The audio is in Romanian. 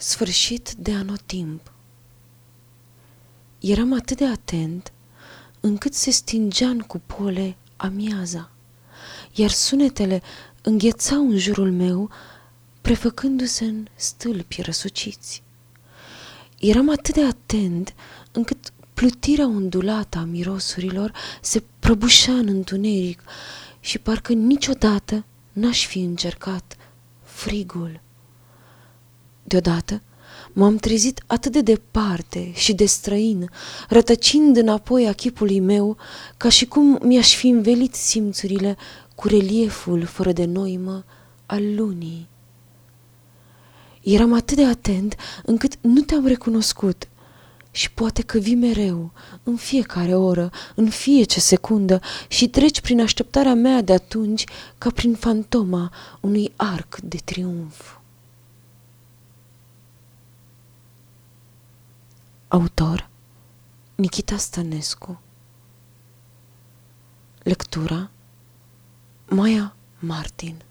Sfârșit de anotimp. Eram atât de atent încât se stingea în cupole amiaza, iar sunetele înghețau în jurul meu, prefăcându-se în stâlpi răsuciți. Eram atât de atent încât plutirea ondulată a mirosurilor se prăbușea în întuneric și parcă niciodată n-aș fi încercat frigul. Deodată m-am trezit atât de departe și de străin, rătăcind înapoi a chipului meu, ca și cum mi-aș fi învelit simțurile cu relieful fără de noimă al lunii. Eram atât de atent încât nu te-am recunoscut și poate că vii mereu, în fiecare oră, în fiecare secundă și treci prin așteptarea mea de atunci ca prin fantoma unui arc de triumf. Autor Nikita Stănescu. Lectura Maia Martin